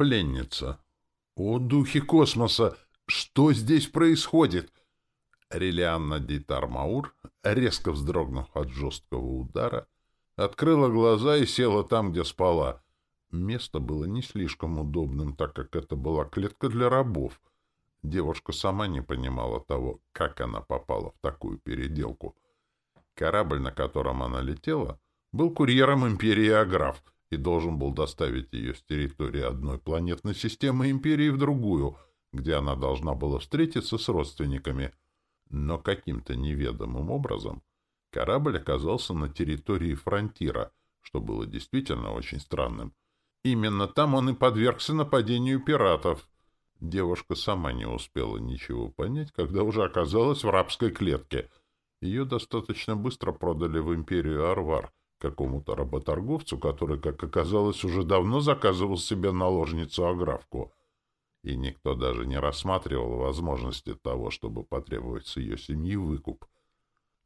Пленница. О, духи космоса! Что здесь происходит? Релианна Дитар-Маур, резко вздрогнув от жесткого удара, открыла глаза и села там, где спала. Место было не слишком удобным, так как это была клетка для рабов. Девушка сама не понимала того, как она попала в такую переделку. Корабль, на котором она летела, был курьером империи Аграф и должен был доставить ее с территории одной планетной системы империи в другую, где она должна была встретиться с родственниками. Но каким-то неведомым образом корабль оказался на территории фронтира, что было действительно очень странным. Именно там он и подвергся нападению пиратов. Девушка сама не успела ничего понять, когда уже оказалась в рабской клетке. Ее достаточно быстро продали в империю Арвар, какому-то работорговцу, который, как оказалось, уже давно заказывал себе наложницу-аграфку. И никто даже не рассматривал возможности того, чтобы потребовать с ее семьи выкуп.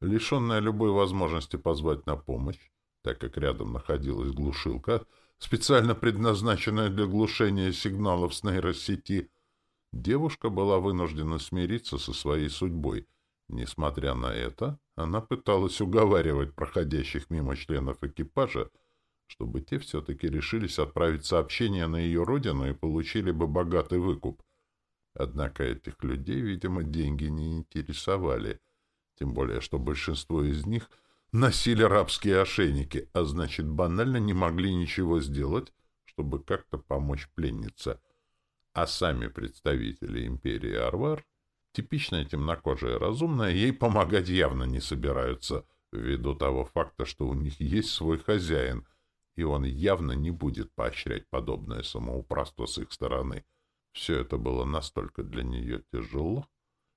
Лишенная любой возможности позвать на помощь, так как рядом находилась глушилка, специально предназначенная для глушения сигналов с нейросети, Девушка была вынуждена смириться со своей судьбой. Несмотря на это, она пыталась уговаривать проходящих мимо членов экипажа, чтобы те все-таки решились отправить сообщение на ее родину и получили бы богатый выкуп. Однако этих людей, видимо, деньги не интересовали, тем более, что большинство из них носили рабские ошейники, а значит, банально не могли ничего сделать, чтобы как-то помочь пленнице — а сами представители империи Арвар, типичная темнокожая разумная, ей помогать явно не собираются, ввиду того факта, что у них есть свой хозяин, и он явно не будет поощрять подобное самоуправство с их стороны. Все это было настолько для нее тяжело,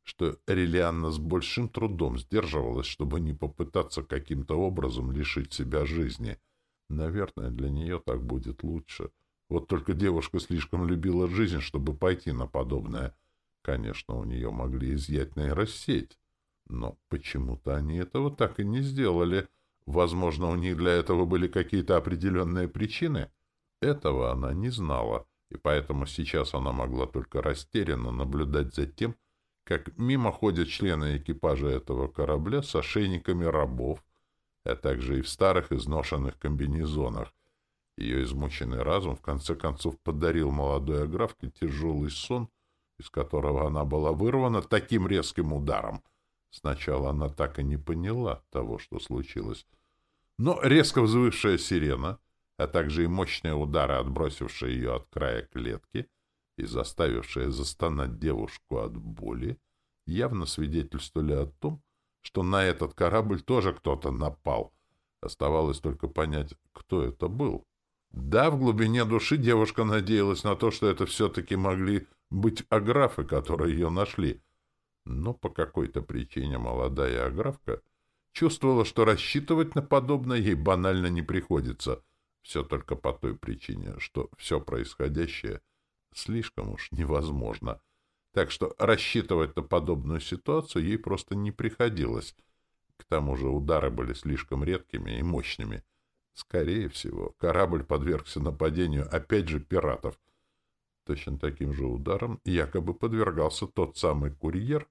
что Релианна с большим трудом сдерживалась, чтобы не попытаться каким-то образом лишить себя жизни. Наверное, для нее так будет лучше — вот только девушка слишком любила жизнь, чтобы пойти на подобное. Конечно, у нее могли изъять нейросеть, но почему-то они этого так и не сделали. Возможно, у них для этого были какие-то определенные причины. Этого она не знала, и поэтому сейчас она могла только растерянно наблюдать за тем, как мимо ходят члены экипажа этого корабля с ошейниками рабов, а также и в старых изношенных комбинезонах, ее измученный разум в конце концов подарил молодой Аграфке тяжелый сон, из которого она была вырвана таким резким ударом. Сначала она так и не поняла того, что случилось. Но резко взвывшая сирена, а также и мощные удары, отбросившие ее от края клетки и заставившие застонать девушку от боли, явно свидетельствовали о том, что на этот корабль тоже кто-то напал. Оставалось только понять, кто это был. Да, в глубине души девушка надеялась на то, что это все-таки могли быть аграфы, которые ее нашли. Но по какой-то причине молодая аграфка чувствовала, что рассчитывать на подобное ей банально не приходится. Все только по той причине, что все происходящее слишком уж невозможно. Так что рассчитывать на подобную ситуацию ей просто не приходилось. К тому же удары были слишком редкими и мощными — Скорее всего, корабль подвергся нападению опять же пиратов. Точно таким же ударом якобы подвергался тот самый курьер,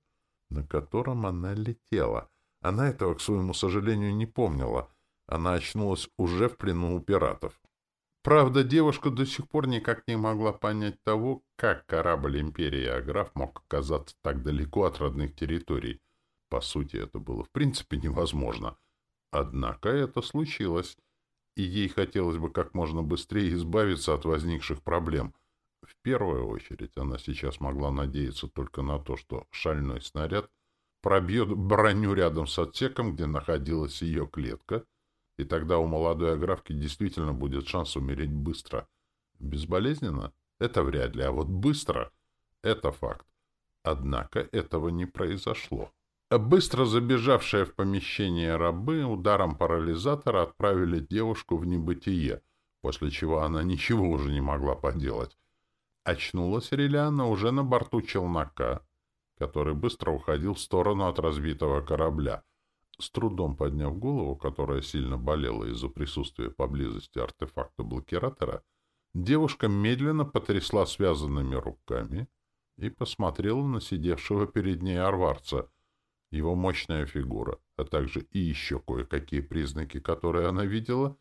на котором она летела. Она этого, к своему сожалению, не помнила. Она очнулась уже в плену у пиратов. Правда, девушка до сих пор никак не могла понять того, как корабль Империи Аграф мог оказаться так далеко от родных территорий. По сути, это было в принципе невозможно. Однако это случилось и ей хотелось бы как можно быстрее избавиться от возникших проблем. В первую очередь она сейчас могла надеяться только на то, что шальной снаряд пробьет броню рядом с отсеком, где находилась ее клетка, и тогда у молодой аграфки действительно будет шанс умереть быстро. Безболезненно? Это вряд ли, а вот быстро — это факт. Однако этого не произошло. Быстро забежавшие в помещение рабы ударом парализатора отправили девушку в небытие, после чего она ничего уже не могла поделать. Очнулась Релиана уже на борту челнока, который быстро уходил в сторону от разбитого корабля. С трудом подняв голову, которая сильно болела из-за присутствия поблизости артефакта блокиратора, Девушка медленно потрясла связанными руками и посмотрела на сидевшего перед ней арварца. Его мощная фигура, а также и еще кое-какие признаки, которые она видела,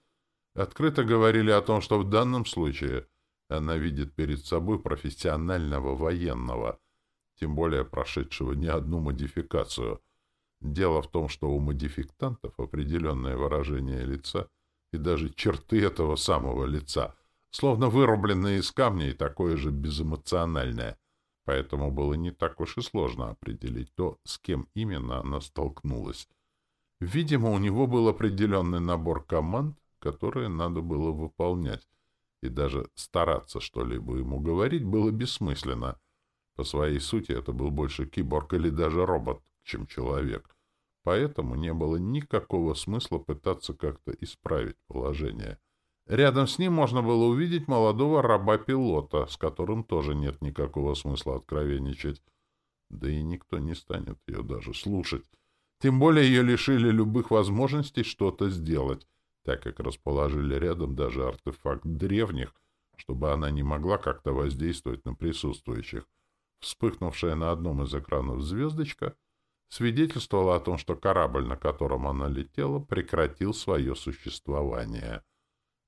открыто говорили о том, что в данном случае она видит перед собой профессионального военного, тем более прошедшего не одну модификацию. Дело в том, что у модификтантов определенное выражение лица и даже черты этого самого лица, словно вырубленные из камня и такое же безэмоциональное. Поэтому было не так уж и сложно определить то, с кем именно она столкнулась. Видимо, у него был определенный набор команд, которые надо было выполнять, и даже стараться что-либо ему говорить было бессмысленно. По своей сути это был больше киборг или даже робот, чем человек. Поэтому не было никакого смысла пытаться как-то исправить положение. Рядом с ним можно было увидеть молодого раба-пилота, с которым тоже нет никакого смысла откровенничать. Да и никто не станет ее даже слушать. Тем более ее лишили любых возможностей что-то сделать, так как расположили рядом даже артефакт древних, чтобы она не могла как-то воздействовать на присутствующих. Вспыхнувшая на одном из экранов звездочка свидетельствовала о том, что корабль, на котором она летела, прекратил свое существование —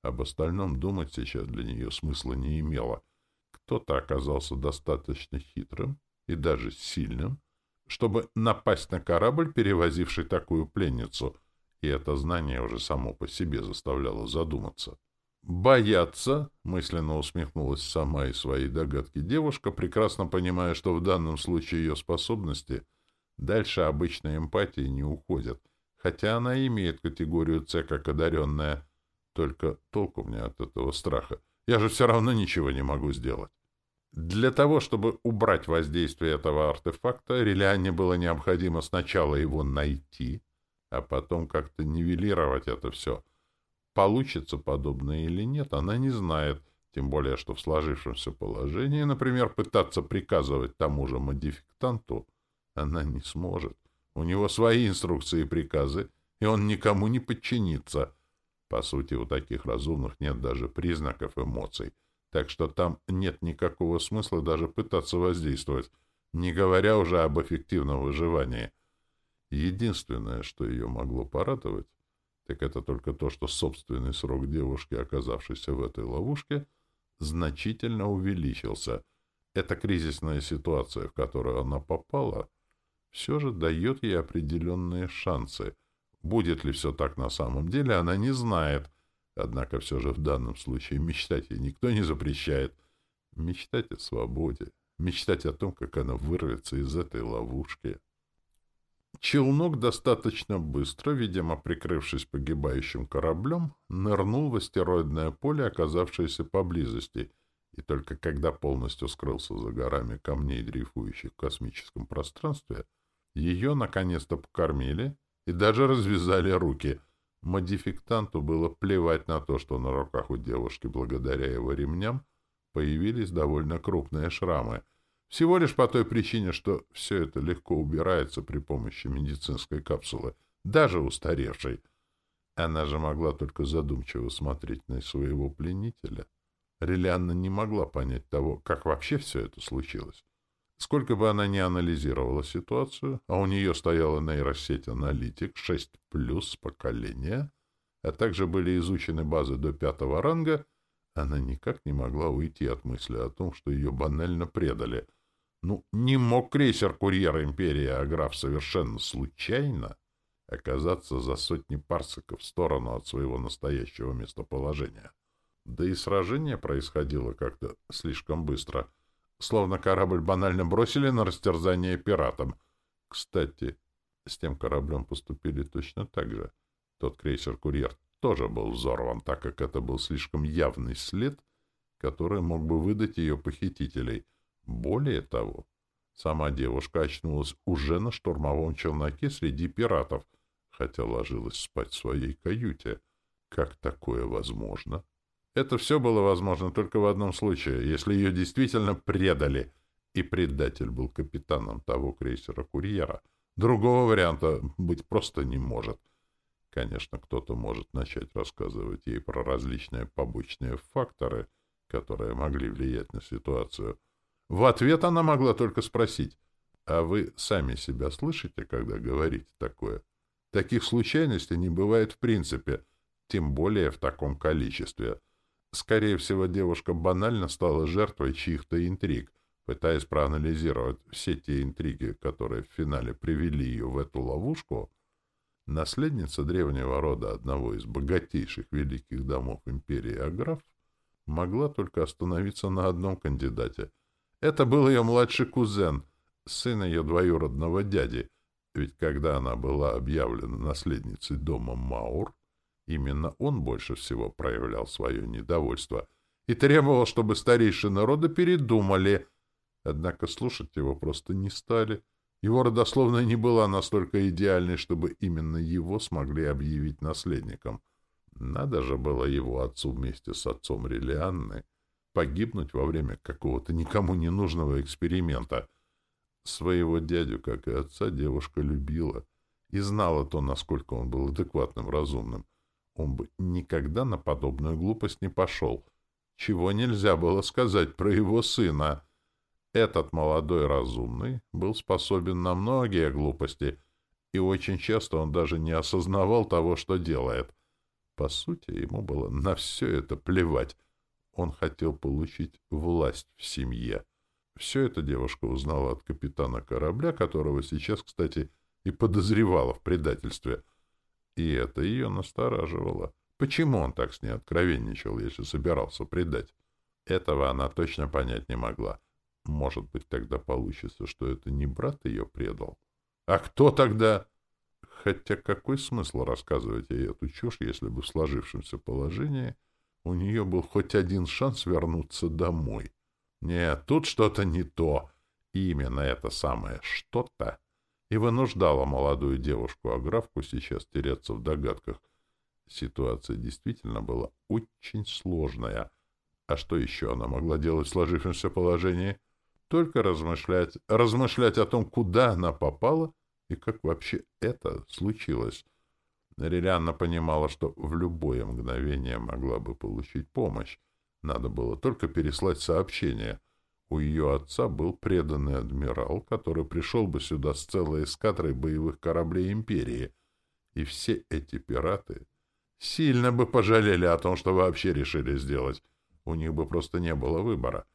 об остальном думать сейчас для нее смысла не имело. Кто-то оказался достаточно хитрым и даже сильным, чтобы напасть на корабль, перевозивший такую пленницу, и это знание уже само по себе заставляло задуматься. «Бояться?» — мысленно усмехнулась сама из своей догадки девушка, прекрасно понимая, что в данном случае ее способности дальше обычной эмпатии не уходят, хотя она имеет категорию «С» как одаренная — только толку мне от этого страха. Я же все равно ничего не могу сделать. Для того, чтобы убрать воздействие этого артефакта, Релиане было необходимо сначала его найти, а потом как-то нивелировать это все. Получится подобное или нет, она не знает, тем более, что в сложившемся положении, например, пытаться приказывать тому же модификтанту, она не сможет. У него свои инструкции и приказы, и он никому не подчинится — по сути, у таких разумных нет даже признаков эмоций, так что там нет никакого смысла даже пытаться воздействовать, не говоря уже об эффективном выживании. Единственное, что ее могло порадовать, так это только то, что собственный срок девушки, оказавшейся в этой ловушке, значительно увеличился. Эта кризисная ситуация, в которую она попала, все же дает ей определенные шансы — Будет ли все так на самом деле, она не знает. Однако все же в данном случае мечтать ей никто не запрещает. Мечтать о свободе, мечтать о том, как она вырвется из этой ловушки. Челнок достаточно быстро, видимо, прикрывшись погибающим кораблем, нырнул в астероидное поле, оказавшееся поблизости, и только когда полностью скрылся за горами камней, дрейфующих в космическом пространстве, ее наконец-то покормили — и даже развязали руки. Модификтанту было плевать на то, что на руках у девушки, благодаря его ремням, появились довольно крупные шрамы. Всего лишь по той причине, что все это легко убирается при помощи медицинской капсулы, даже устаревшей. Она же могла только задумчиво смотреть на своего пленителя. Релианна не могла понять того, как вообще все это случилось. Сколько бы она ни анализировала ситуацию, а у нее стояла нейросеть «Аналитик» 6 плюс поколения, а также были изучены базы до пятого ранга, она никак не могла уйти от мысли о том, что ее банально предали. Ну, не мог крейсер-курьер Империи Аграф совершенно случайно оказаться за сотни парсеков в сторону от своего настоящего местоположения. Да и сражение происходило как-то слишком быстро — словно корабль банально бросили на растерзание пиратам. Кстати, с тем кораблем поступили точно так же. Тот крейсер-курьер тоже был взорван, так как это был слишком явный след, который мог бы выдать ее похитителей. Более того, сама девушка очнулась уже на штурмовом челноке среди пиратов, хотя ложилась спать в своей каюте. Как такое возможно? — это все было возможно только в одном случае, если ее действительно предали, и предатель был капитаном того крейсера-курьера. Другого варианта быть просто не может. Конечно, кто-то может начать рассказывать ей про различные побочные факторы, которые могли влиять на ситуацию. В ответ она могла только спросить, «А вы сами себя слышите, когда говорите такое?» Таких случайностей не бывает в принципе, тем более в таком количестве. Скорее всего, девушка банально стала жертвой чьих-то интриг, пытаясь проанализировать все те интриги, которые в финале привели ее в эту ловушку, наследница древнего рода одного из богатейших великих домов империи Аграф могла только остановиться на одном кандидате. Это был ее младший кузен, сын ее двоюродного дяди, ведь когда она была объявлена наследницей дома Маур, именно он больше всего проявлял свое недовольство и требовал, чтобы старейшины рода передумали. Однако слушать его просто не стали. Его родословная не была настолько идеальной, чтобы именно его смогли объявить наследником. Надо же было его отцу вместе с отцом Релианны погибнуть во время какого-то никому не нужного эксперимента. Своего дядю, как и отца, девушка любила и знала то, насколько он был адекватным, разумным. Он бы никогда на подобную глупость не пошел. Чего нельзя было сказать про его сына? Этот молодой разумный был способен на многие глупости, и очень часто он даже не осознавал того, что делает. По сути, ему было на все это плевать. Он хотел получить власть в семье. Все это девушка узнала от капитана корабля, которого сейчас, кстати, и подозревала в предательстве. И это ее настораживало. Почему он так с ней откровенничал, если собирался предать? Этого она точно понять не могла. Может быть, тогда получится, что это не брат ее предал? А кто тогда? Хотя какой смысл рассказывать ей эту чушь, если бы в сложившемся положении у нее был хоть один шанс вернуться домой? Нет, тут что-то не то. И именно это самое «что-то» и вынуждало молодую девушку-аграфку сейчас теряться в догадках. Ситуация действительно была очень сложная. А что еще она могла делать в сложившемся положении? Только размышлять, размышлять о том, куда она попала и как вообще это случилось. Релианна понимала, что в любое мгновение могла бы получить помощь. Надо было только переслать сообщение. У ее отца был преданный адмирал, который пришел бы сюда с целой эскадрой боевых кораблей Империи. И все эти пираты сильно бы пожалели о том, что вообще решили сделать. У них бы просто не было выбора.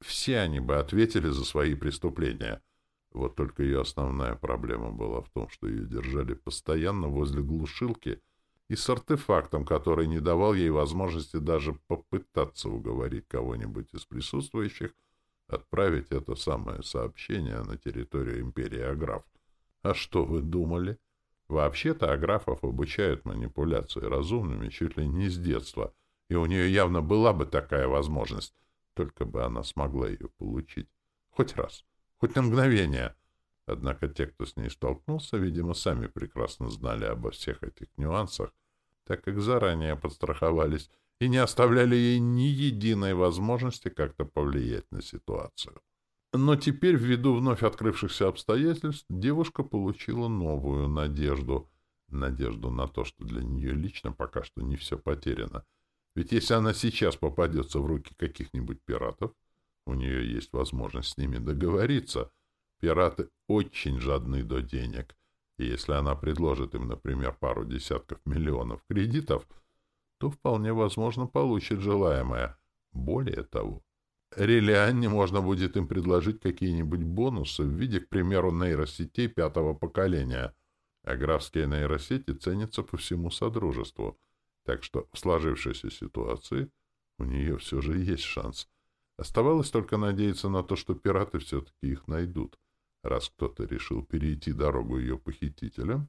Все они бы ответили за свои преступления — вот только ее основная проблема была в том, что ее держали постоянно возле глушилки и с артефактом, который не давал ей возможности даже попытаться уговорить кого-нибудь из присутствующих отправить это самое сообщение на территорию империи Аграф. А что вы думали? Вообще-то Аграфов обучают манипуляции разумными чуть ли не с детства, и у нее явно была бы такая возможность, только бы она смогла ее получить. Хоть раз. Хоть на мгновение. Однако те, кто с ней столкнулся, видимо, сами прекрасно знали обо всех этих нюансах, так как заранее подстраховались и не оставляли ей ни единой возможности как-то повлиять на ситуацию. Но теперь, ввиду вновь открывшихся обстоятельств, девушка получила новую надежду. Надежду на то, что для нее лично пока что не все потеряно. Ведь если она сейчас попадется в руки каких-нибудь пиратов, у нее есть возможность с ними договориться. Пираты очень жадны до денег. И если она предложит им, например, пару десятков миллионов кредитов, то вполне возможно получит желаемое. Более того, Релианне можно будет им предложить какие-нибудь бонусы в виде, к примеру, нейросетей пятого поколения. А графские нейросети ценятся по всему Содружеству. Так что в сложившейся ситуации у нее все же есть шанс — Оставалось только надеяться на то, что пираты все-таки их найдут. Раз кто-то решил перейти дорогу ее похитителям,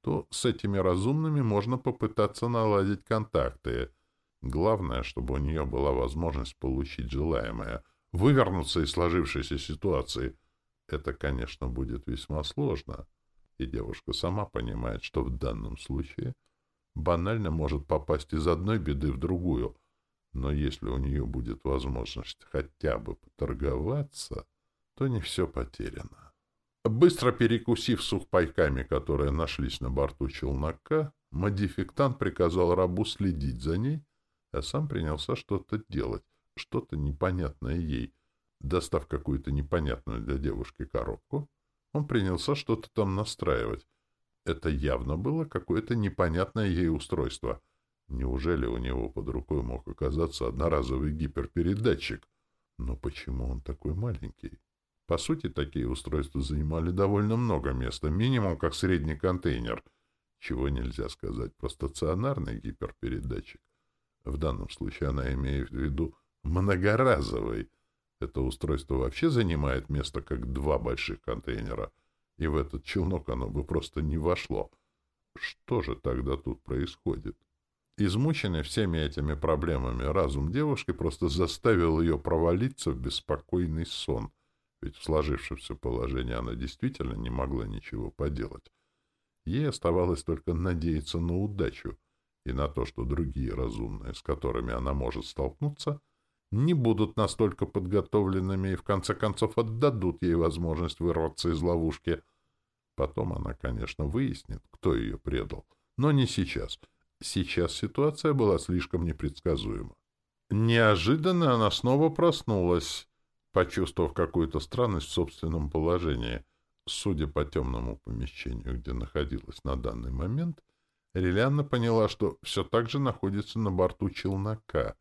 то с этими разумными можно попытаться наладить контакты. Главное, чтобы у нее была возможность получить желаемое, вывернуться из сложившейся ситуации. Это, конечно, будет весьма сложно, и девушка сама понимает, что в данном случае банально может попасть из одной беды в другую — но если у нее будет возможность хотя бы поторговаться, то не все потеряно. Быстро перекусив сухпайками, которые нашлись на борту челнока, модификтант приказал рабу следить за ней, а сам принялся что-то делать. что-то непонятное ей. Достав какую-то непонятную для девушки коробку, он принялся что-то там настраивать. Это явно было какое-то непонятное ей устройство. Неужели у него под рукой мог оказаться одноразовый гиперпередатчик? Но почему он такой маленький? По сути, такие устройства занимали довольно много места, минимум как средний контейнер. Чего нельзя сказать про стационарный гиперпередатчик. В данном случае она имеет в виду многоразовый. Это устройство вообще занимает место как два больших контейнера, и в этот челнок оно бы просто не вошло. Что же тогда тут происходит? Измученный всеми этими проблемами разум девушки просто заставил ее провалиться в беспокойный сон, ведь в сложившемся положении она действительно не могла ничего поделать. Ей оставалось только надеяться на удачу и на то, что другие разумные, с которыми она может столкнуться, не будут настолько подготовленными и в конце концов отдадут ей возможность вырваться из ловушки. Потом она, конечно, выяснит, кто ее предал, но не сейчас — Сейчас ситуация была слишком непредсказуема. Неожиданно она снова проснулась, почувствовав какую-то странность в собственном положении. Судя по темному помещению, где находилась на данный момент, Релианна поняла, что все так же находится на борту челнока.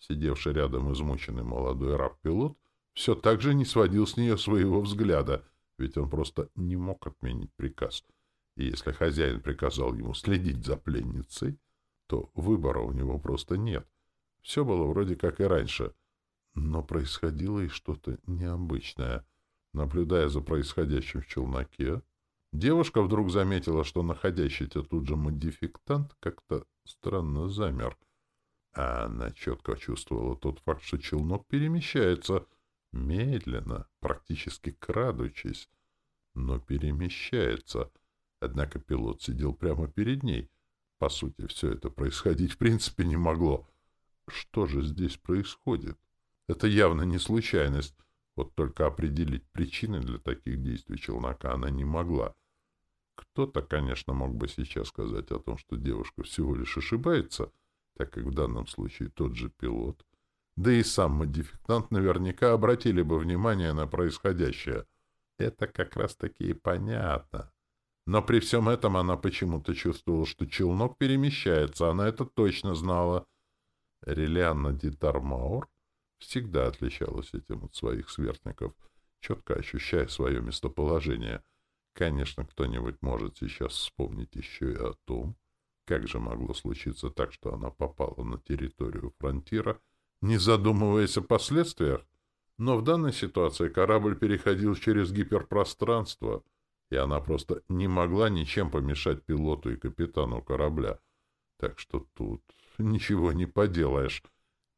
Сидевший рядом измученный молодой раб-пилот все так же не сводил с нее своего взгляда, ведь он просто не мог отменить приказ — и если хозяин приказал ему следить за пленницей, то выбора у него просто нет. Все было вроде как и раньше. Но происходило и что-то необычное. Наблюдая за происходящим в челноке, девушка вдруг заметила, что находящийся тут же модификтант как-то странно замер. А она четко чувствовала тот факт, что челнок перемещается медленно, практически крадучись, но перемещается — Однако пилот сидел прямо перед ней. По сути, все это происходить в принципе не могло. Что же здесь происходит? Это явно не случайность. Вот только определить причины для таких действий челнока она не могла. Кто-то, конечно, мог бы сейчас сказать о том, что девушка всего лишь ошибается, так как в данном случае тот же пилот, да и сам модификант наверняка обратили бы внимание на происходящее. Это как раз-таки и понятно. Но при всем этом она почему-то чувствовала, что челнок перемещается, она это точно знала. Релианна Дитармаур всегда отличалась этим от своих сверстников, четко ощущая свое местоположение. Конечно, кто-нибудь может сейчас вспомнить еще и о том, как же могло случиться так, что она попала на территорию фронтира, не задумываясь о последствиях. Но в данной ситуации корабль переходил через гиперпространство — и она просто не могла ничем помешать пилоту и капитану корабля. Так что тут ничего не поделаешь.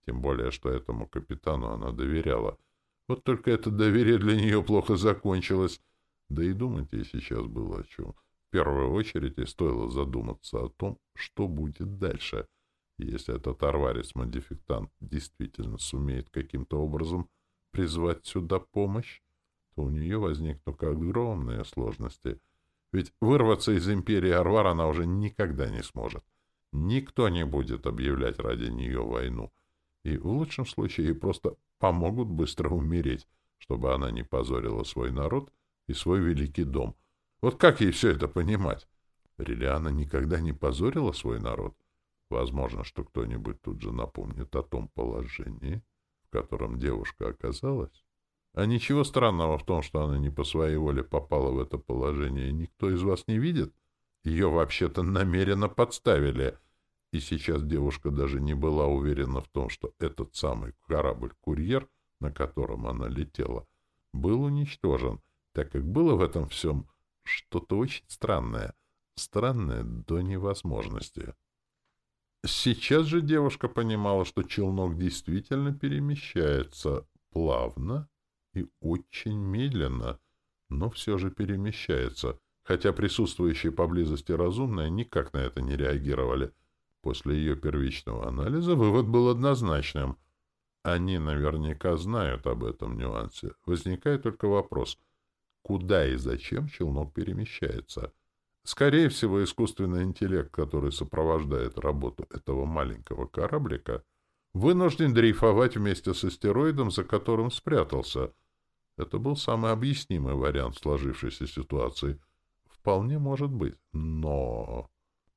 Тем более, что этому капитану она доверяла. Вот только это доверие для нее плохо закончилось. Да и думать ей сейчас было о чем. В первую очередь ей стоило задуматься о том, что будет дальше. Если этот арварец-модификтант действительно сумеет каким-то образом призвать сюда помощь, у нее возникнут огромные сложности. Ведь вырваться из империи Арвар она уже никогда не сможет. Никто не будет объявлять ради нее войну. И в лучшем случае ей просто помогут быстро умереть, чтобы она не позорила свой народ и свой великий дом. Вот как ей все это понимать? Релиана никогда не позорила свой народ. Возможно, что кто-нибудь тут же напомнит о том положении, в котором девушка оказалась. А ничего странного в том, что она не по своей воле попала в это положение, никто из вас не видит? Ее вообще-то намеренно подставили. И сейчас девушка даже не была уверена в том, что этот самый корабль-курьер, на котором она летела, был уничтожен, так как было в этом всем что-то очень странное. Странное до невозможности. Сейчас же девушка понимала, что челнок действительно перемещается плавно, и очень медленно, но все же перемещается, хотя присутствующие поблизости разумные никак на это не реагировали. После ее первичного анализа вывод был однозначным. Они наверняка знают об этом нюансе. Возникает только вопрос, куда и зачем челнок перемещается. Скорее всего, искусственный интеллект, который сопровождает работу этого маленького кораблика, вынужден дрейфовать вместе с астероидом, за которым спрятался. Это был самый объяснимый вариант сложившейся ситуации. Вполне может быть. Но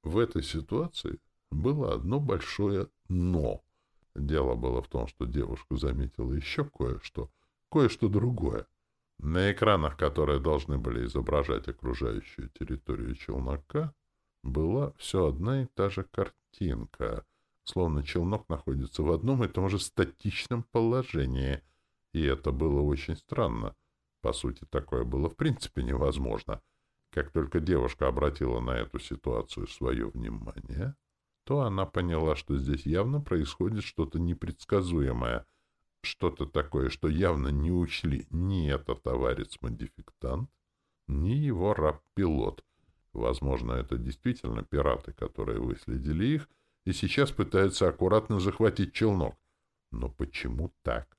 в этой ситуации было одно большое «но». Дело было в том, что девушка заметила еще кое-что, кое-что другое. На экранах, которые должны были изображать окружающую территорию челнока, была все одна и та же картинка, словно челнок находится в одном и том же статичном положении. И это было очень странно. По сути, такое было в принципе невозможно. Как только девушка обратила на эту ситуацию свое внимание, то она поняла, что здесь явно происходит что-то непредсказуемое, что-то такое, что явно не учли ни этот товарищ-модификтант, ни его раб-пилот. Возможно, это действительно пираты, которые выследили их и сейчас пытаются аккуратно захватить челнок. Но почему так?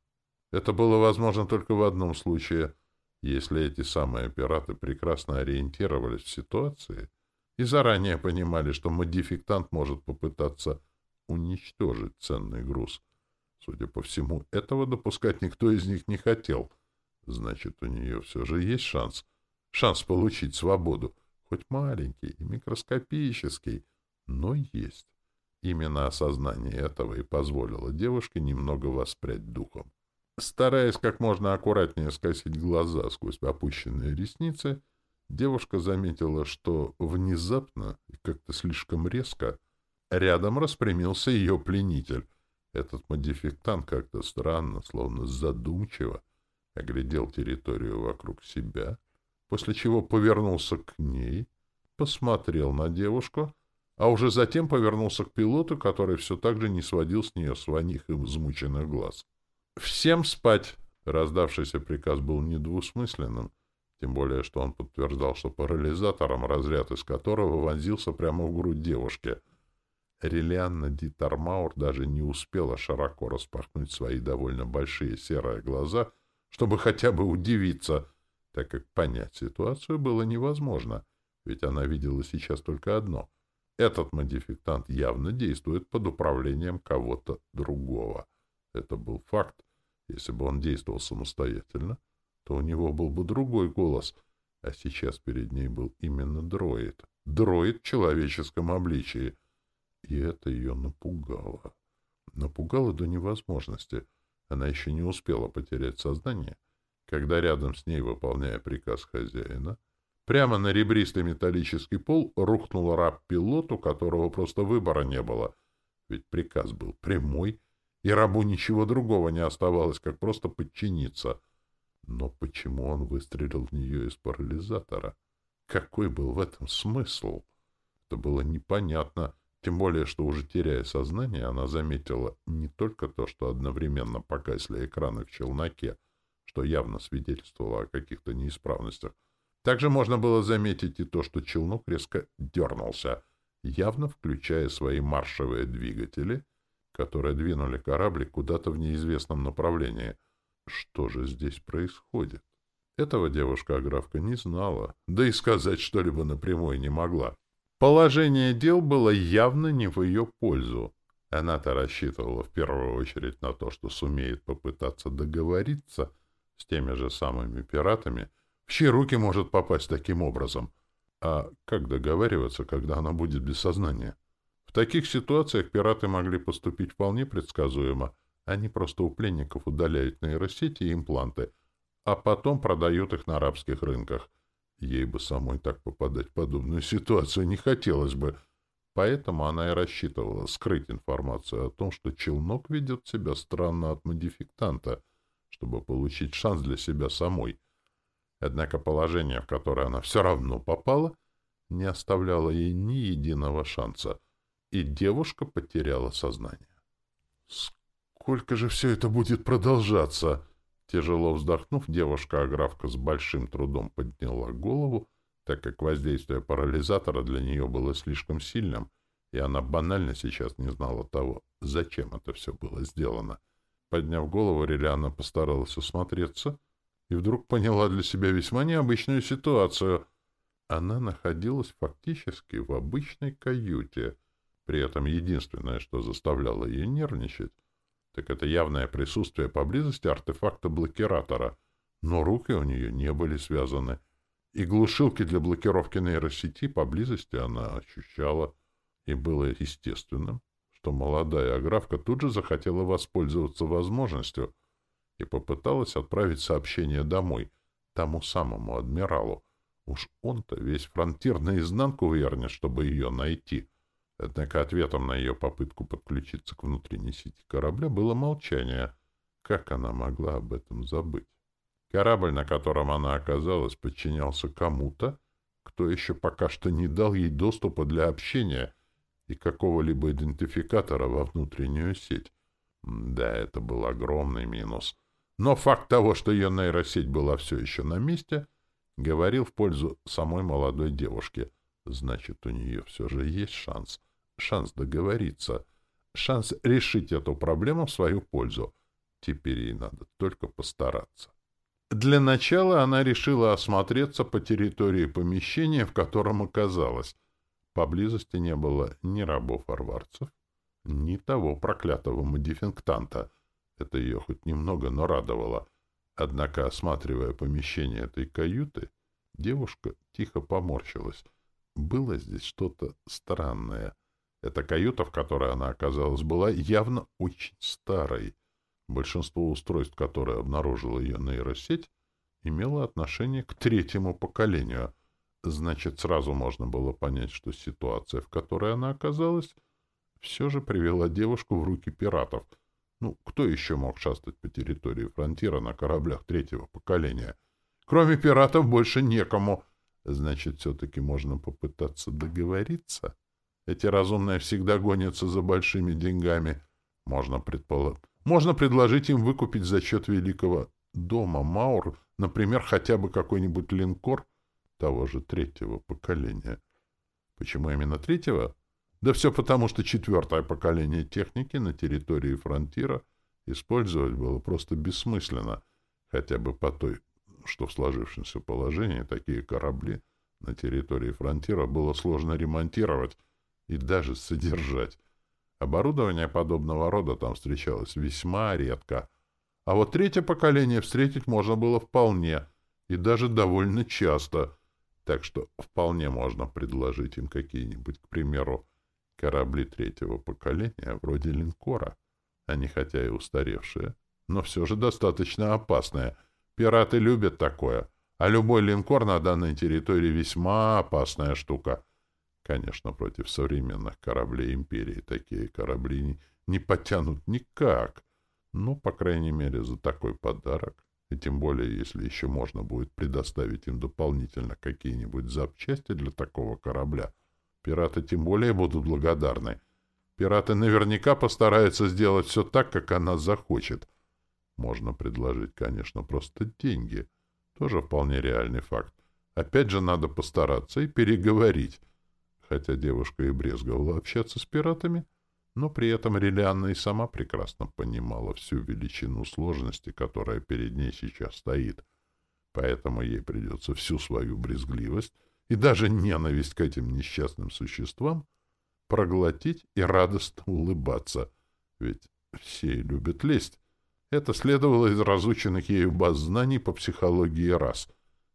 Это было возможно только в одном случае, если эти самые пираты прекрасно ориентировались в ситуации — и заранее понимали, что модификтант может попытаться уничтожить ценный груз. Судя по всему, этого допускать никто из них не хотел. Значит, у нее все же есть шанс. Шанс получить свободу. Хоть маленький и микроскопический, но есть. Именно осознание этого и позволило девушке немного воспрять духом. Стараясь как можно аккуратнее скосить глаза сквозь опущенные ресницы, девушка заметила, что внезапно и как-то слишком резко рядом распрямился ее пленитель. Этот модификтант как-то странно, словно задумчиво, оглядел территорию вокруг себя, после чего повернулся к ней, посмотрел на девушку, а уже затем повернулся к пилоту, который все так же не сводил с нее своих и взмученных глаз. «Всем спать!» Раздавшийся приказ был недвусмысленным, тем более, что он подтверждал, что парализатором, разряд из которого вонзился прямо в грудь девушки. Релианна Дитармаур даже не успела широко распахнуть свои довольно большие серые глаза, чтобы хотя бы удивиться, так как понять ситуацию было невозможно, ведь она видела сейчас только одно. Этот модификтант явно действует под управлением кого-то другого. Это был факт. Если бы он действовал самостоятельно, то у него был бы другой голос, а сейчас перед ней был именно дроид. Дроид в человеческом обличии. И это ее напугало. Напугало до невозможности. Она еще не успела потерять сознание, когда рядом с ней, выполняя приказ хозяина, прямо на ребристый металлический пол рухнул раб-пилот, у которого просто выбора не было. Ведь приказ был прямой, и рабу ничего другого не оставалось, как просто подчиниться — но почему он выстрелил в нее из парализатора? Какой был в этом смысл? Это было непонятно, тем более, что уже теряя сознание, она заметила не только то, что одновременно погасли экраны в челноке, что явно свидетельствовало о каких-то неисправностях. Также можно было заметить и то, что челнок резко дернулся, явно включая свои маршевые двигатели, которые двинули корабль куда-то в неизвестном направлении — что же здесь происходит? Этого девушка-аграфка не знала, да и сказать что-либо напрямую не могла. Положение дел было явно не в ее пользу. Она-то рассчитывала в первую очередь на то, что сумеет попытаться договориться с теми же самыми пиратами, в чьи руки может попасть таким образом. А как договариваться, когда она будет без сознания? Таких ситуациях пираты могли поступить вполне предсказуемо — они просто у пленников удаляют нейросети и импланты, а потом продают их на арабских рынках. Ей бы самой так попадать в подобную ситуацию не хотелось бы. Поэтому она и рассчитывала скрыть информацию о том, что челнок ведет себя странно от модификтанта, чтобы получить шанс для себя самой. Однако положение, в которое она все равно попала, не оставляло ей ни единого шанса, и девушка потеряла сознание. Сколько же все это будет продолжаться? Тяжело вздохнув, девушка-аграфка с большим трудом подняла голову, так как воздействие парализатора для нее было слишком сильным, и она банально сейчас не знала того, зачем это все было сделано. Подняв голову, Релиана постаралась осмотреться и вдруг поняла для себя весьма необычную ситуацию. Она находилась фактически в обычной каюте. При этом единственное, что заставляло ее нервничать, так это явное присутствие поблизости артефакта-блокиратора. Но руки у нее не были связаны. И глушилки для блокировки нейросети поблизости она ощущала. И было естественным, что молодая аграфка тут же захотела воспользоваться возможностью и попыталась отправить сообщение домой, тому самому адмиралу. Уж он-то весь фронтир наизнанку вернет, чтобы ее найти. Однако ответом на ее попытку подключиться к внутренней сети корабля было молчание. Как она могла об этом забыть? Корабль, на котором она оказалась, подчинялся кому-то, кто еще пока что не дал ей доступа для общения и какого-либо идентификатора во внутреннюю сеть. Да, это был огромный минус. Но факт того, что ее нейросеть была все еще на месте, говорил в пользу самой молодой девушки. Значит, у нее все же есть шанс. Шанс договориться. Шанс решить эту проблему в свою пользу. Теперь ей надо только постараться. Для начала она решила осмотреться по территории помещения, в котором оказалась. Поблизости не было ни рабов-арварцев, ни того проклятого модифинктанта. Это ее хоть немного, но радовало. Однако, осматривая помещение этой каюты, девушка тихо поморщилась. Было здесь что-то странное. Эта каюта, в которой она оказалась, была явно очень старой. Большинство устройств, которые обнаружила ее нейросеть, имело отношение к третьему поколению. Значит, сразу можно было понять, что ситуация, в которой она оказалась, все же привела девушку в руки пиратов — ну, кто еще мог шастать по территории фронтира на кораблях третьего поколения? Кроме пиратов больше некому. Значит, все-таки можно попытаться договориться. Эти разумные всегда гонятся за большими деньгами. Можно предположить. Можно предложить им выкупить за счет великого дома Маур, например, хотя бы какой-нибудь линкор того же третьего поколения. Почему именно третьего? Да все потому, что четвертое поколение техники на территории фронтира использовать было просто бессмысленно, хотя бы по той, что в сложившемся положении такие корабли на территории фронтира было сложно ремонтировать и даже содержать. Оборудование подобного рода там встречалось весьма редко, а вот третье поколение встретить можно было вполне и даже довольно часто, так что вполне можно предложить им какие-нибудь, к примеру, Корабли третьего поколения, вроде линкора. Они хотя и устаревшие, но все же достаточно опасные. Пираты любят такое, а любой линкор на данной территории весьма опасная штука. Конечно, против современных кораблей Империи такие корабли не, потянут никак. Ну, по крайней мере, за такой подарок. И тем более, если еще можно будет предоставить им дополнительно какие-нибудь запчасти для такого корабля — Пираты тем более будут благодарны. Пираты наверняка постараются сделать все так, как она захочет. Можно предложить, конечно, просто деньги. Тоже вполне реальный факт. Опять же, надо постараться и переговорить. Хотя девушка и брезговала общаться с пиратами, но при этом Релианна и сама прекрасно понимала всю величину сложности, которая перед ней сейчас стоит. Поэтому ей придется всю свою брезгливость и даже ненависть к этим несчастным существам проглотить и радостно улыбаться. Ведь все любят лесть. Это следовало из разученных ею баз знаний по психологии раз.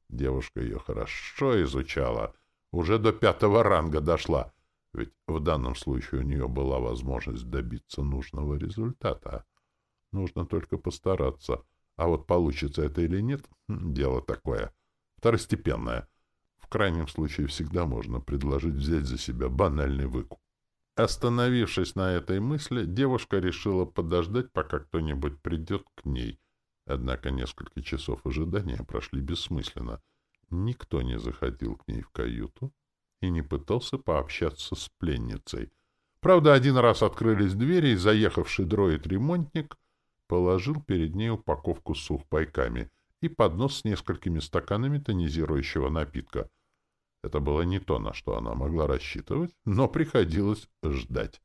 Девушка ее хорошо изучала, уже до пятого ранга дошла, ведь в данном случае у нее была возможность добиться нужного результата. Нужно только постараться. А вот получится это или нет, дело такое. Второстепенное — в крайнем случае всегда можно предложить взять за себя банальный выкуп. Остановившись на этой мысли, девушка решила подождать, пока кто-нибудь придет к ней. Однако несколько часов ожидания прошли бессмысленно. Никто не заходил к ней в каюту и не пытался пообщаться с пленницей. Правда, один раз открылись двери, и заехавший дроид-ремонтник положил перед ней упаковку с сухпайками и поднос с несколькими стаканами тонизирующего напитка — это было не то, на что она могла рассчитывать, но приходилось ждать.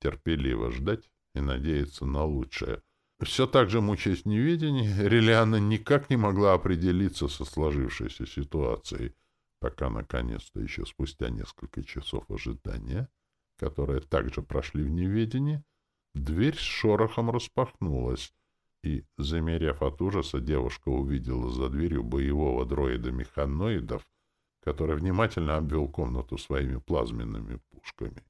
Терпеливо ждать и надеяться на лучшее. Все так же мучаясь в неведении, Релиана никак не могла определиться со сложившейся ситуацией, пока, наконец-то, еще спустя несколько часов ожидания, которые также прошли в неведении, Дверь с шорохом распахнулась, и, замерев от ужаса, девушка увидела за дверью боевого дроида-механоидов, который внимательно обвел комнату своими плазменными пушками.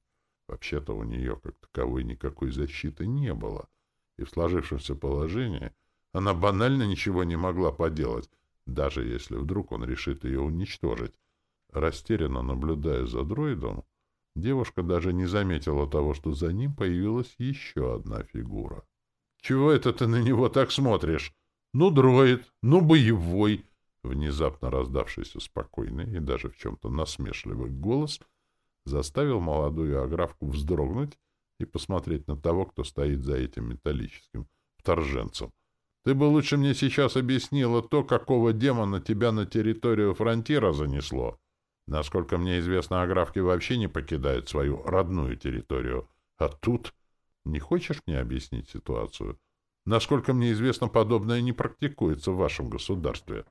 Вообще-то у нее, как таковой, никакой защиты не было, и в сложившемся положении она банально ничего не могла поделать, даже если вдруг он решит ее уничтожить. Растерянно наблюдая за дроидом, девушка даже не заметила того, что за ним появилась еще одна фигура. «Чего это ты на него так смотришь? Ну, дроид, ну, боевой!» Внезапно раздавшийся спокойный и даже в чем-то насмешливый голос заставил молодую аграфку вздрогнуть и посмотреть на того, кто стоит за этим металлическим вторженцем. «Ты бы лучше мне сейчас объяснила то, какого демона тебя на территорию фронтира занесло. Насколько мне известно, аграфки вообще не покидают свою родную территорию. А тут...» Не хочешь мне объяснить ситуацию? Насколько мне известно, подобное не практикуется в вашем государстве.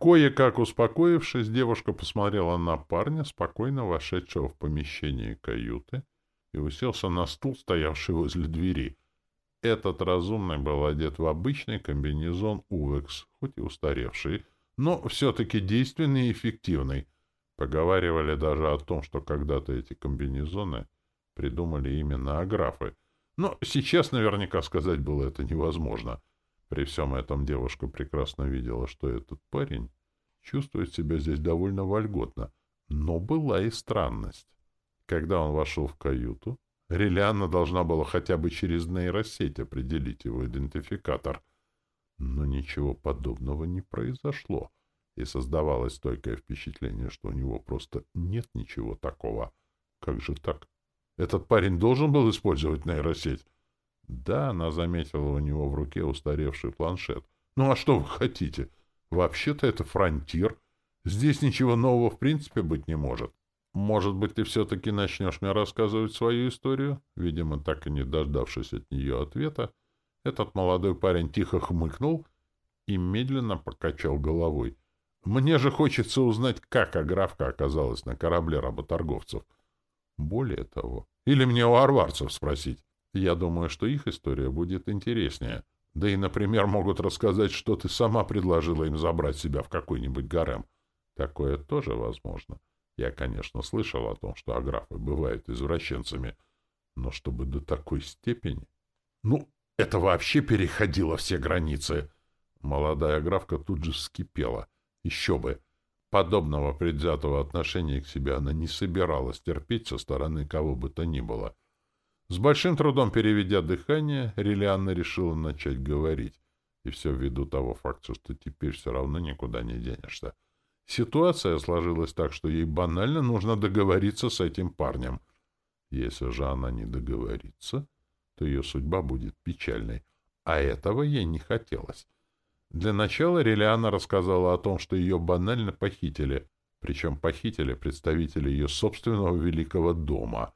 Кое-как успокоившись, девушка посмотрела на парня, спокойно вошедшего в помещение каюты, и уселся на стул, стоявший возле двери. Этот разумный был одет в обычный комбинезон УВЭКС, хоть и устаревший, но все-таки действенный и эффективный. Поговаривали даже о том, что когда-то эти комбинезоны придумали именно аграфы — но сейчас наверняка сказать было это невозможно. При всем этом девушка прекрасно видела, что этот парень чувствует себя здесь довольно вольготно. Но была и странность. Когда он вошел в каюту, Релианна должна была хотя бы через нейросеть определить его идентификатор. Но ничего подобного не произошло, и создавалось стойкое впечатление, что у него просто нет ничего такого. Как же так? Этот парень должен был использовать нейросеть? Да, она заметила у него в руке устаревший планшет. Ну а что вы хотите? Вообще-то это фронтир. Здесь ничего нового в принципе быть не может. Может быть, ты все-таки начнешь мне рассказывать свою историю? Видимо, так и не дождавшись от нее ответа, этот молодой парень тихо хмыкнул и медленно покачал головой. Мне же хочется узнать, как Аграфка оказалась на корабле работорговцев. — более того, или мне у арварцев спросить. Я думаю, что их история будет интереснее. Да и, например, могут рассказать, что ты сама предложила им забрать себя в какой-нибудь гарем. Такое тоже возможно. Я, конечно, слышал о том, что аграфы бывают извращенцами, но чтобы до такой степени... Ну, это вообще переходило все границы. Молодая аграфка тут же вскипела. Еще бы! Подобного предвзятого отношения к себе она не собиралась терпеть со стороны кого бы то ни было. С большим трудом переведя дыхание, Релианна решила начать говорить. И все ввиду того факта, что теперь все равно никуда не денешься. Ситуация сложилась так, что ей банально нужно договориться с этим парнем. Если же она не договорится, то ее судьба будет печальной. А этого ей не хотелось. Для начала Релиана рассказала о том, что ее банально похитили, причем похитили представители ее собственного великого дома.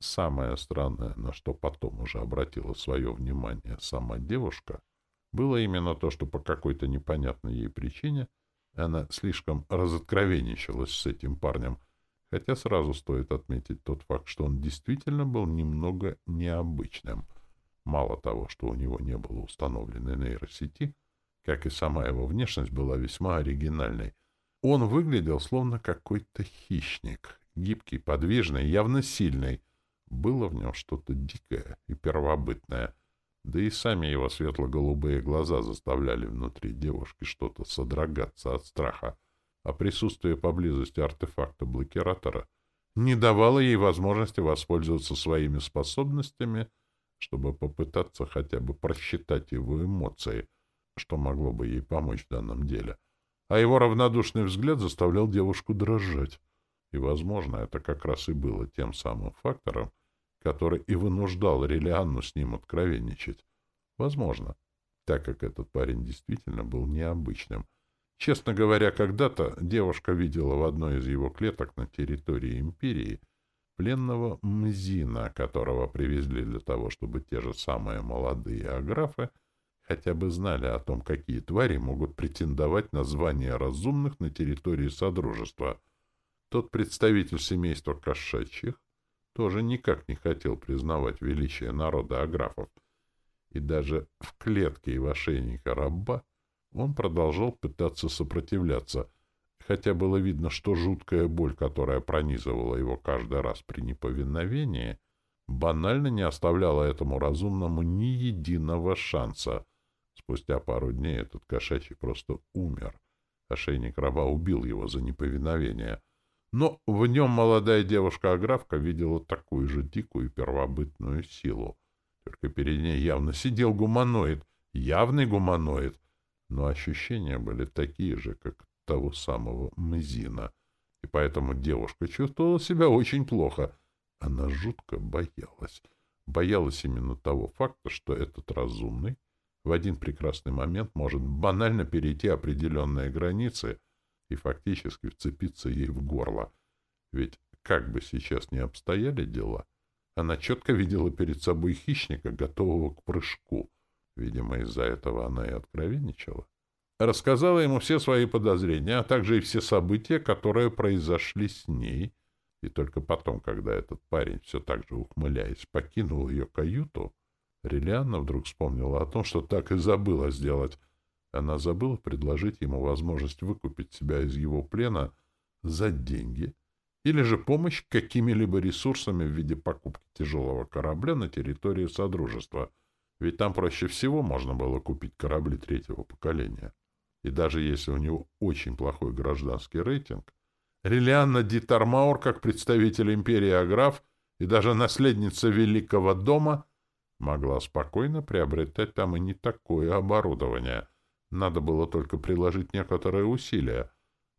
Самое странное, на что потом уже обратила свое внимание сама девушка, было именно то, что по какой-то непонятной ей причине она слишком разоткровенничалась с этим парнем, хотя сразу стоит отметить тот факт, что он действительно был немного необычным. Мало того, что у него не было установленной нейросети, как и сама его внешность была весьма оригинальной. Он выглядел словно какой-то хищник, гибкий, подвижный, явно сильный. Было в нем что-то дикое и первобытное. Да и сами его светло-голубые глаза заставляли внутри девушки что-то содрогаться от страха, а присутствие поблизости артефакта блокиратора не давало ей возможности воспользоваться своими способностями, чтобы попытаться хотя бы просчитать его эмоции — что могло бы ей помочь в данном деле. А его равнодушный взгляд заставлял девушку дрожать. И, возможно, это как раз и было тем самым фактором, который и вынуждал Релианну с ним откровенничать. Возможно, так как этот парень действительно был необычным. Честно говоря, когда-то девушка видела в одной из его клеток на территории империи пленного Мзина, которого привезли для того, чтобы те же самые молодые аграфы хотя бы знали о том, какие твари могут претендовать на звание разумных на территории Содружества. Тот представитель семейства кошачьих тоже никак не хотел признавать величие народа аграфов. И даже в клетке и в ошейнике раба он продолжал пытаться сопротивляться, хотя было видно, что жуткая боль, которая пронизывала его каждый раз при неповиновении, банально не оставляла этому разумному ни единого шанса. Спустя пару дней этот кошачий просто умер. Ошейник раба убил его за неповиновение. Но в нем молодая девушка-аграфка видела такую же дикую первобытную силу. Только перед ней явно сидел гуманоид, явный гуманоид, но ощущения были такие же, как того самого Мзина, и поэтому девушка чувствовала себя очень плохо. Она жутко боялась. Боялась именно того факта, что этот разумный в один прекрасный момент может банально перейти определенные границы и фактически вцепиться ей в горло. Ведь как бы сейчас ни обстояли дела, она четко видела перед собой хищника, готового к прыжку. Видимо, из-за этого она и откровенничала рассказала ему все свои подозрения, а также и все события, которые произошли с ней. И только потом, когда этот парень, все так же ухмыляясь, покинул ее каюту, Релианна вдруг вспомнила о том, что так и забыла сделать. Она забыла предложить ему возможность выкупить себя из его плена за деньги или же помощь какими-либо ресурсами в виде покупки тяжелого корабля на территории Содружества. Ведь там проще всего можно было купить корабли третьего поколения. И даже если у него очень плохой гражданский рейтинг, Релианна Дитармаур, как представитель империи Аграф и даже наследница Великого дома, могла спокойно приобретать там и не такое оборудование. Надо было только приложить некоторые усилия.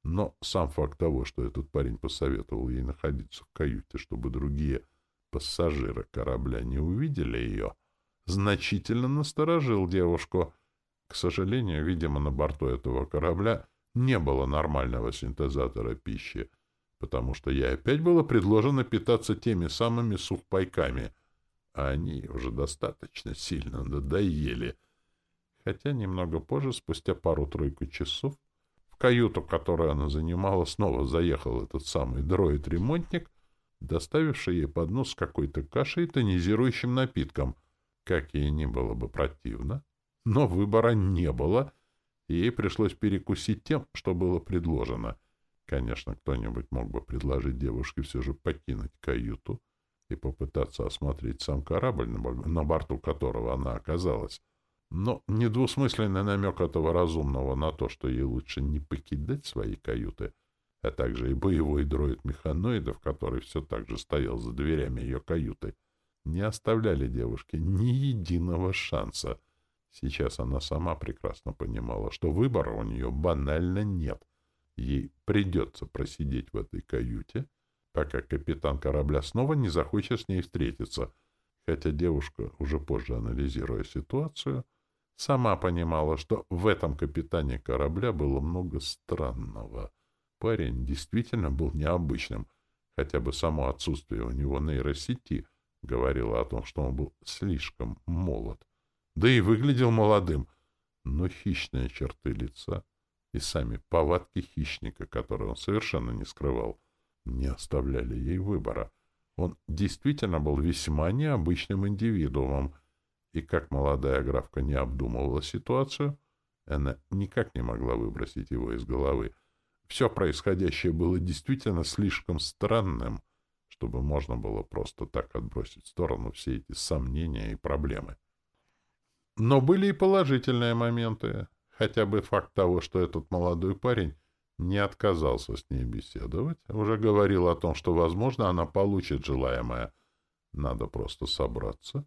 Но сам факт того, что этот парень посоветовал ей находиться в каюте, чтобы другие пассажиры корабля не увидели ее, значительно насторожил девушку — к сожалению, видимо, на борту этого корабля не было нормального синтезатора пищи, потому что ей опять было предложено питаться теми самыми сухпайками, а они уже достаточно сильно надоели. Хотя немного позже, спустя пару-тройку часов, в каюту, которую она занимала, снова заехал этот самый дроид-ремонтник, доставивший ей поднос с какой-то кашей и тонизирующим напитком. Как ей не было бы противно, но выбора не было, и ей пришлось перекусить тем, что было предложено. Конечно, кто-нибудь мог бы предложить девушке все же покинуть каюту и попытаться осмотреть сам корабль, на борту которого она оказалась. Но недвусмысленный намек этого разумного на то, что ей лучше не покидать свои каюты, а также и боевой дроид механоидов, который все так же стоял за дверями ее каюты, не оставляли девушке ни единого шанса — Сейчас она сама прекрасно понимала, что выбора у нее банально нет. Ей придется просидеть в этой каюте, пока капитан корабля снова не захочет с ней встретиться, хотя девушка, уже позже анализируя ситуацию, сама понимала, что в этом капитане корабля было много странного. Парень действительно был необычным, хотя бы само отсутствие у него нейросети говорило о том, что он был слишком молод да и выглядел молодым. Но хищные черты лица и сами повадки хищника, которые он совершенно не скрывал, не оставляли ей выбора. Он действительно был весьма необычным индивидуумом, и как молодая графка не обдумывала ситуацию, она никак не могла выбросить его из головы. Все происходящее было действительно слишком странным, чтобы можно было просто так отбросить в сторону все эти сомнения и проблемы. Но были и положительные моменты. Хотя бы факт того, что этот молодой парень не отказался с ней беседовать, уже говорил о том, что, возможно, она получит желаемое. Надо просто собраться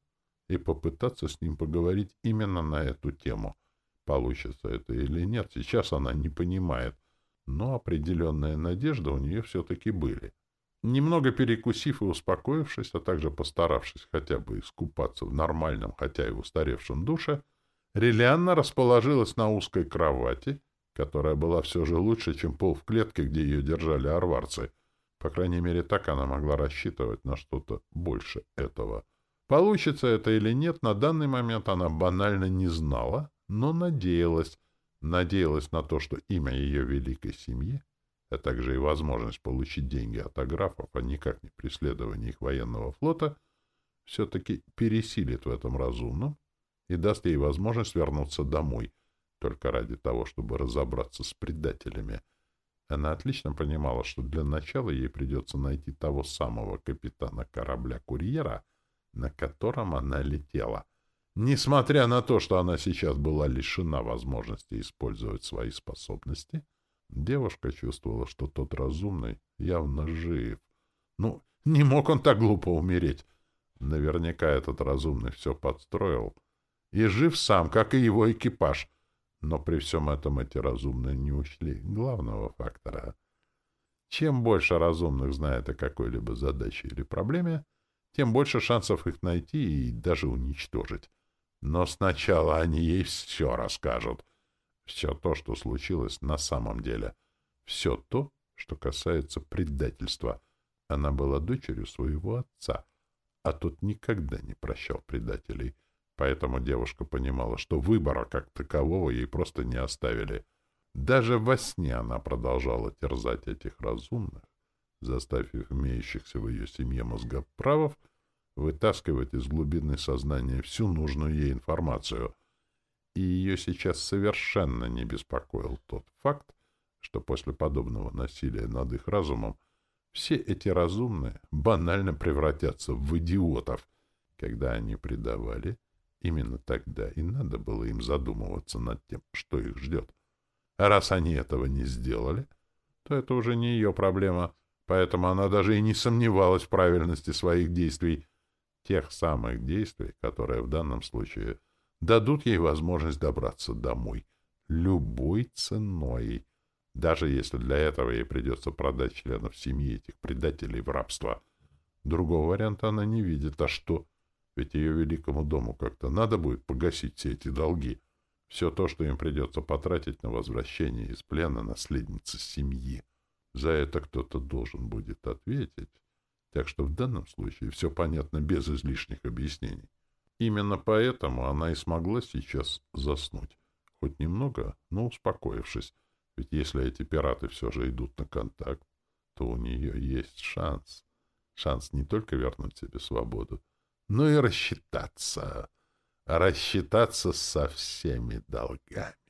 и попытаться с ним поговорить именно на эту тему. Получится это или нет, сейчас она не понимает. Но определенные надежды у нее все-таки были. Немного перекусив и успокоившись, а также постаравшись хотя бы искупаться в нормальном, хотя и устаревшем душе, Релианна расположилась на узкой кровати, которая была все же лучше, чем пол в клетке, где ее держали арварцы. По крайней мере, так она могла рассчитывать на что-то больше этого. Получится это или нет, на данный момент она банально не знала, но надеялась. Надеялась на то, что имя ее великой семьи а также и возможность получить деньги от аграфов, а никак не преследование их военного флота, все-таки пересилит в этом разумном и даст ей возможность вернуться домой, только ради того, чтобы разобраться с предателями. Она отлично понимала, что для начала ей придется найти того самого капитана корабля-курьера, на котором она летела. Несмотря на то, что она сейчас была лишена возможности использовать свои способности, девушка чувствовала, что тот разумный явно жив. Ну, не мог он так глупо умереть. Наверняка этот разумный все подстроил. И жив сам, как и его экипаж. Но при всем этом эти разумные не учли главного фактора. Чем больше разумных знает о какой-либо задаче или проблеме, тем больше шансов их найти и даже уничтожить. Но сначала они ей все расскажут. Все то, что случилось на самом деле. Все то, что касается предательства. Она была дочерью своего отца — а тот никогда не прощал предателей. Поэтому девушка понимала, что выбора как такового ей просто не оставили. Даже во сне она продолжала терзать этих разумных, заставив имеющихся в ее семье мозгоправов вытаскивать из глубины сознания всю нужную ей информацию. И ее сейчас совершенно не беспокоил тот факт, что после подобного насилия над их разумом все эти разумные банально превратятся в идиотов. Когда они предавали, именно тогда и надо было им задумываться над тем, что их ждет. А раз они этого не сделали, то это уже не ее проблема, поэтому она даже и не сомневалась в правильности своих действий, тех самых действий, которые в данном случае дадут ей возможность добраться домой любой ценой даже если для этого ей придется продать членов семьи этих предателей в рабство. Другого варианта она не видит. А что? Ведь ее великому дому как-то надо будет погасить все эти долги. Все то, что им придется потратить на возвращение из плена наследницы семьи. За это кто-то должен будет ответить. Так что в данном случае все понятно без излишних объяснений. Именно поэтому она и смогла сейчас заснуть. Хоть немного, но успокоившись. Ведь если эти пираты все же идут на контакт, то у нее есть шанс. Шанс не только вернуть себе свободу, но и рассчитаться. Рассчитаться со всеми долгами.